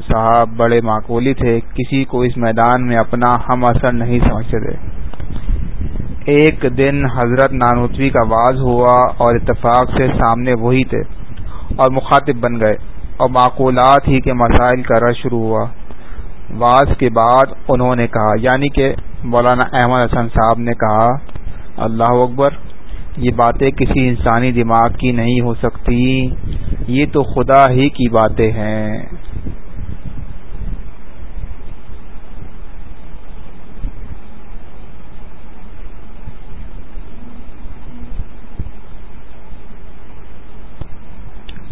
صاحب بڑے معقولی تھے، کسی کو اس میدان میں اپنا ہم اثر نہیں سمجھتے تھے۔ ایک دن حضرت نانوتوی کا واز ہوا اور اتفاق سے سامنے وہی تھے اور مخاطب بن گئے اور معقولات ہی کے مسائل کا رش شروع ہوا۔ واز کے بعد انہوں نے کہا یعنی کہ مولانا احمد حسن صاحب نے کہا، اللہ اکبر، یہ باتیں کسی انسانی دماغ کی نہیں ہو سکتی، یہ تو خدا ہی کی باتیں ہیں۔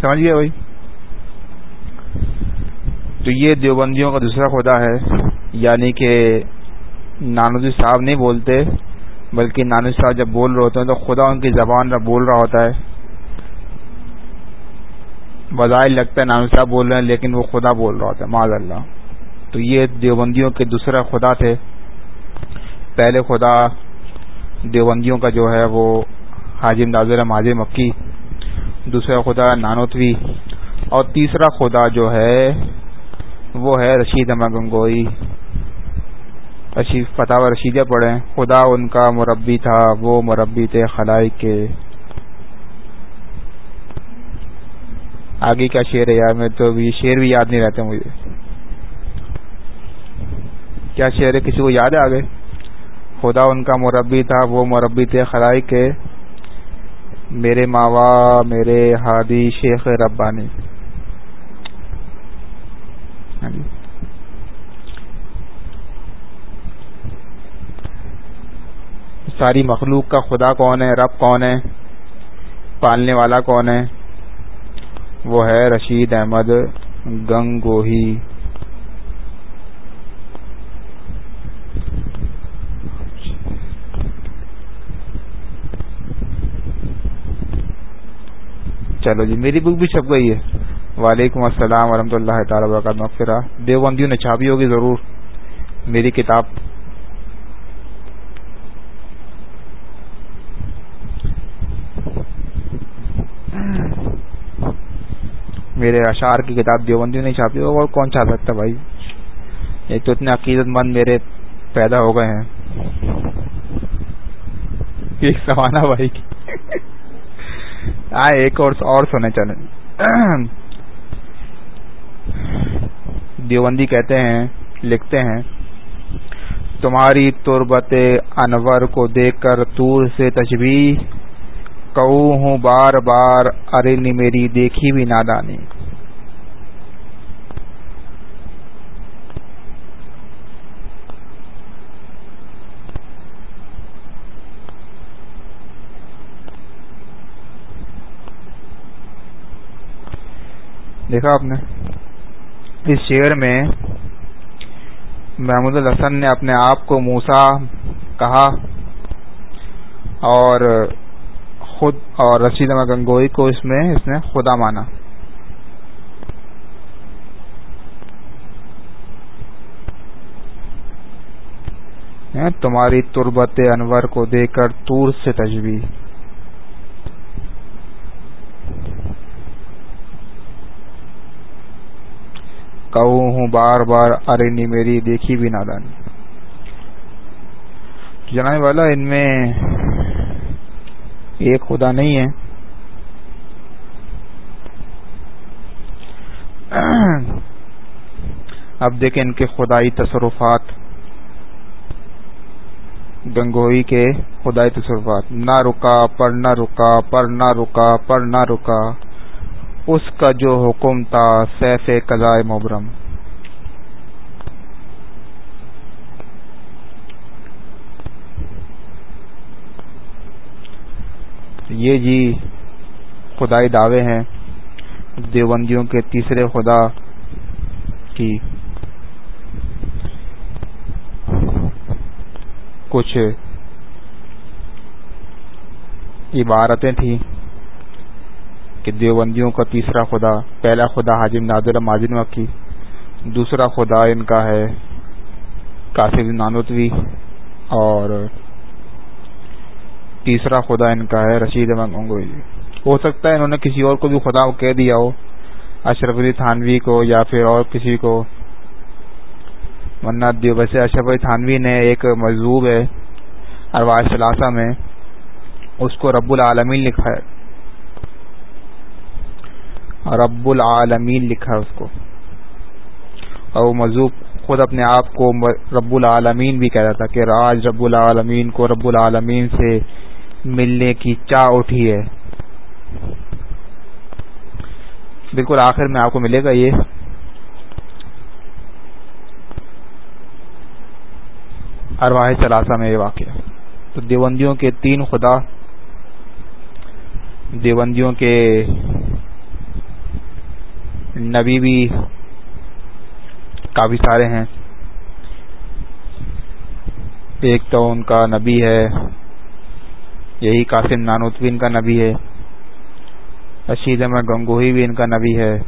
سمجھ گیا بھائی؟ تو یہ دیوبندیوں کا دوسرا خدا ہے یعنی کہ نانوزی صاحب نہیں بولتے، بلکہ نانوی صاحب جب بول رہے ہوتے ہیں تو خدا ان کی زبان بول رہا ہوتا ہے۔ بظاہر لگتا ہے نانو صاحب بول رہے ہیں، لیکن وہ خدا بول رہا ہوتا ہے معذ اللہ۔ تو یہ دیوبندیوں کے دوسرا خدا تھے۔ پہلے خدا دیوبندیوں کا جو ہے وہ حاجم ناظر ماضر مکی دوسرا خدا نانوتوی اور تیسرا خدا جو ہے، وہ ہے رشید احمد گنگوئی۔ رشید فتح رشیدہ پڑھیں۔ خدا ان کا مربی تھا، وہ مربی تھے خلائی کے۔ آگے کا شعر ہے یار؟ میں تو یہ شعر بھی یاد نہیں رہتے مجھے۔ کیا شعر ہے؟ کسی کو یاد ہے آگے؟ خدا ان کا مربی تھا، وہ مربی تھے خلائی کے۔ میرے ماوا، میرے ہادی شیخ ربانی۔ ہاں جی۔ ساری مخلوق کا خدا کون ہے؟ رب کون ہے؟ پالنے والا کون ہے؟ وہ ہے رشید احمد گنگوہی۔ چلو جی میری بک بھی چھپ گئی ہے۔ وعلیکم السلام ورحمۃ اللہ تعالی وبرکاتہ۔ دیوبندیوں نے چھاپی ہوگی ضرور۔ میری کتاب۔ میرے اشعار کی کتاب دیوبندی نہیں چھاپی اور کون چھاپ سکتا بھائی؟ ایک تو اتنے عقیدت مند میرے پیدا ہو گئے ہیں۔ ایک سوانا بھائی۔ آئے، ایک اور اور سونے چلے دیوبندی کہتے ہیں، لکھتے ہیں، تمہاری تربت انور کو دیکھ کر تور سے تجبیح ہوں بار بار، ارے نی میری دیکھی بھی نادانی۔ دیکھا آپ نے؟ اس شعر میں محمود الحسن نے اپنے آپ کو موسا کہا اور خود اور رشید احمد گنگوئی کو اس میں اس نے خدا مانا۔ تمہاری تربت انور کو دیکھ کر تور سے تجویز۔ تجبی ہوں بار بار، ارے نی میری، دیکھی بھی نادانی جناب والا، ان میں ایک خدا نہیں ہے۔ اب دیکھیں ان کے خدائی تصرفات۔ گنگوئی کے خدائی تصرفات۔ نہ رکا پر نہ رکا، پر نہ رکا، پر نہ رکا۔ اس کا جو حکم تھا، سیف قضاء مبرم یہ جی خدائی دعوے ہیں دیوبندیوں کے تیسرے خدا کی۔ کچھ عبارتیں تھیں۔ کہ دیوبندیوں کا تیسرا خدا، پہلا خدا حاجم نادر ماجن مکی دوسرا خدا ان کا ہے کاشف نانوتوی اور تیسرا خدا ان کا ہے رشید احمد گنگوئی ہو سکتا ہے انہوں نے کسی اور کو بھی خدا کہہ دیا ہو، اشرف علی تھانوی کو یا پھر اور کسی کو۔ ورنہ ویسے اشرف علی تھانوی نے ایک مضوب ہے ارواز ثلاثہ میں، اس کو رب العالمین لکھا ہے۔ رب العالمین لکھا اس کو۔ اور وہ مضوب خود اپنے آپ کو رب العالمین بھی کہہ رہا تھا کہ راج رب العالمین کو رب العالمین سے ملنے کی چاہ اٹھی ہے۔ بالکل آخر میں آپ کو ملے گا یہ۔ ارواہ ثلاثہ میں یہ واقعہ تو دیوبندیوں کے تین خدا، دیوبندیوں کے نبی بھی کافی سارے ہیں۔ ایک تو ان کا نبی ہے، یہی قاسم نانوتوی ان کا نبی ہے، رشید احمد گنگوہی بھی ان کا نبی ہے۔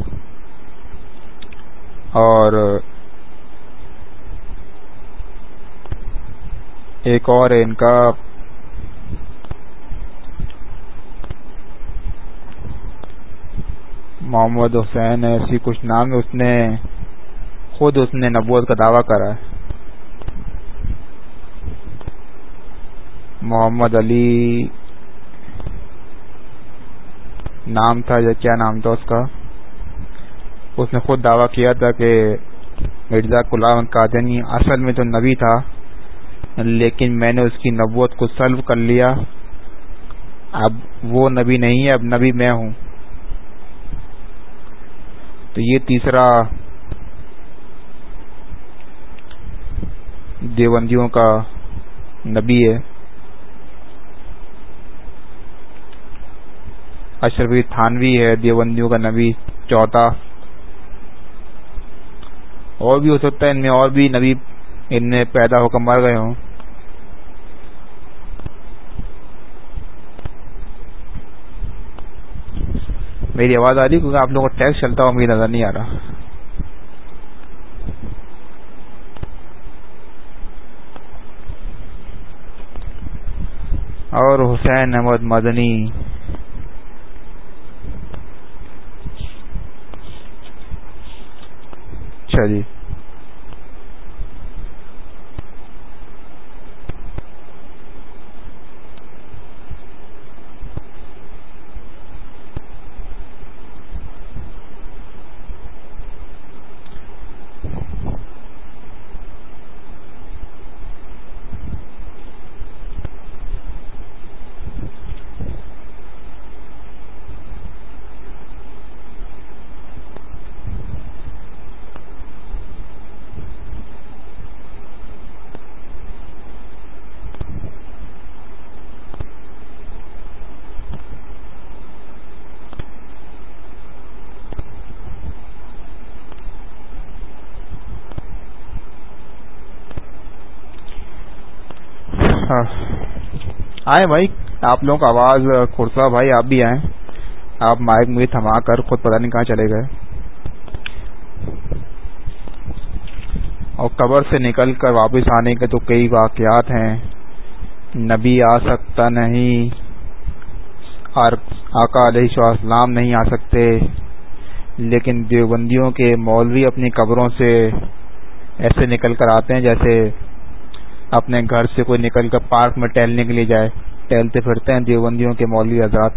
اور ایک اور ہے، ان کا محمد حسین ایسی کچھ نام ہے، اس نے خود اس نے نبوت کا دعویٰ کرا ہے۔ محمد علی نام تھا یا کیا نام تھا اس کا؟ اس نے خود دعویٰ کیا تھا کہ مرزا غلام قادنی اصل میں تو نبی تھا، لیکن میں نے اس کی نبوت کو سلو کر لیا۔ اب وہ نبی نہیں ہے، اب نبی میں ہوں۔ تو یہ تیسرا دیوبندیوں کا نبی ہے۔ اشرفی تھانوی ہے، دیوبندیوں کا نبی چوتھا۔ اور بھی ہو سکتا ہے، ان میں اور بھی نبی ان میں پیدا ہو کر مر گئے ہوں۔ میری آواز آ رہی کیونکہ آپ لوگوں کا ٹیکس چلتا ہوا مجھے نظر نہیں آ رہا۔ اور حسین احمد مدنی۔ اچھا ہاں۔ آئے بھائی، آپ لوگوں کا آواز خورسا بھائی، آپ بھی آئیں۔ آپ مائک مجھے تھما کر خود پتہ نہیں کہاں چلے گئے۔ اور قبر سے نکل کر واپس آنے کے تو کئی واقعات ہیں۔ نبی آ سکتا نہیں۔ آقا علیہ السلام نہیں آ سکتے۔ لیکن دیوبندیوں کے مولوی اپنی قبروں سے ایسے نکل کر آتے ہیں جیسے اپنے گھر سے کوئی نکل کر پارک میں ٹہلنے کے لیے جائے۔ ٹہلتے پھرتے ہیں دیوبندیوں کے مولوی آزاد۔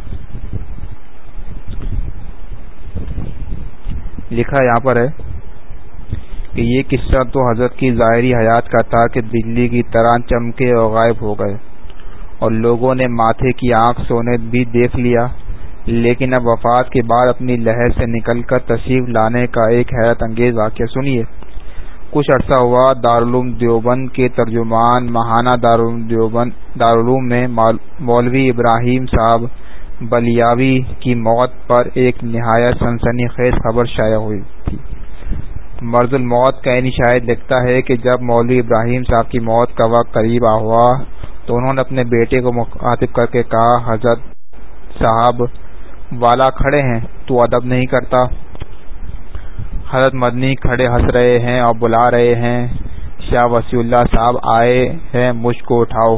لکھا یہاں پر ہے کہ یہ قصہ تو حضرت کی ظاہری حیات کا تھا کہ بجلی کی طرح چمکے اور غائب ہو گئے۔ اور لوگوں نے ماتھے کی آنکھ سونے بھی دیکھ لیا، لیکن اب وفات کے بعد اپنی لہر سے نکل کر تشریف لانے کا ایک حیرت انگیز واقعہ سنیے۔ کچھ عرصہ ہوا دارالعلوم دیوبند کے ترجمان ماہانہ دارالعلوم میں مولوی ابراہیم صاحب بلیاوی کی موت پر ایک نہایت سنسنی خیز خبر شائع ہوئی تھی۔ مرض الموت کا اینی شاید لکھتا ہے کہ جب مولوی ابراہیم صاحب کی موت کا وقت قریب آ ہوا تو انہوں نے اپنے بیٹے کو مخاطب کر کے کہا، حضرت صاحب والا کھڑے ہیں، تو ادب نہیں کرتا۔ حضرت مدنی کھڑے ہنس رہے ہیں اور بلا رہے ہیں۔ شاہ وسی اللہ صاحب آئے ہیں، مجھ کو اٹھاؤ۔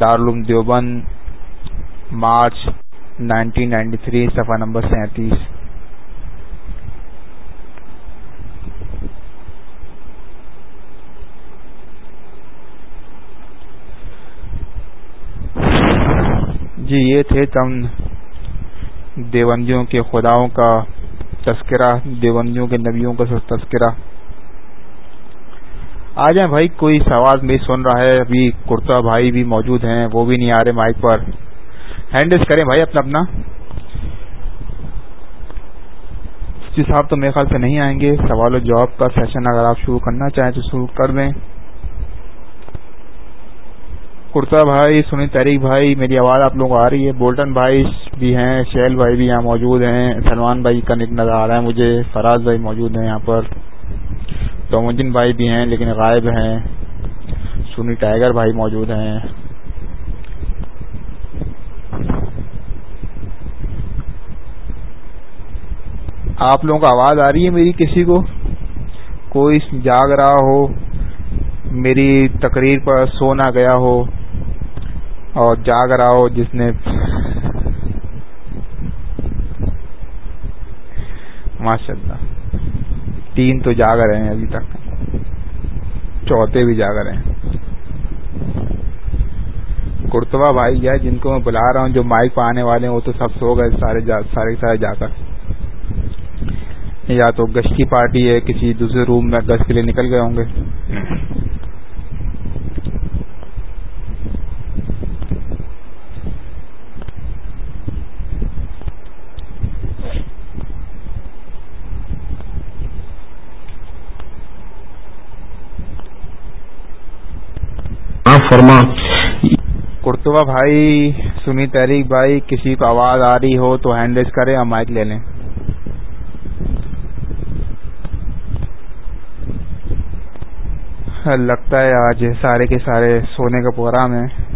دارالعلوم دیوبند، مارچ 1993 صفحہ نمبر سینتیس۔ جی یہ تھے تم دیوندیوں کے خداؤں کا تذکرہ دیوندیوں کے نبیوں کا تذکرہ۔ آ جائیں بھائی، کوئی سوال میں سن رہا ہے، ابھی کرتا بھائی بھی موجود ہیں، وہ بھی نہیں آ رہے مائک پر۔ ہینڈل کریں بھائی اپنا اپنا۔ جی صاحب تو میرے خیال سے نہیں آئیں گے۔ سوال و جواب کا سیشن اگر آپ شروع کرنا چاہیں تو شروع کر دیں۔ کرتا بھائی سنی تحریک بھائی، میری آواز آپ لوگوں کو آ رہی ہے۔ بولٹن بھائی بھی ہیں، شیل بھائی بھی یہاں موجود ہیں، سلمان بھائی کا نک نظر آ رہا ہے مجھے، فراز بھائی موجود ہیں یہاں پر، تومجن بھائی بھی ہیں لیکن غائب ہیں، سنی ٹائیگر بھائی موجود ہیں۔ آپ لوگوں کو آواز آ رہی ہے میری کسی کو؟ کوئی جاگ رہا ہو، میری تقریر پر سو نہ گیا ہو اور جاگ رہا ہو جس نے ماشاء اللہ تین تو جاگ رہے ہیں ابھی تک۔ چوتھے بھی جاگ رہے ہیں۔ کرتوا بھائی ہے، جن کو میں بلا رہا ہوں، جو مائک پہ آنے والے ہیں، وہ تو سب سو گئے، سارے سارے سارے جا کر۔ یا تو گشتی کی پارٹی ہے، کسی دوسرے روم میں گشت کے لیے نکل گئے ہوں گے۔ فرما۔ کرتوا بھائی، سنی تحریک بھائی، کسی کو آواز آ رہی ہو تو ہینڈ ریس کریں اور مائک لے لیں۔ لگتا ہے آج سارے کے سارے سونے کا پروگرام ہے۔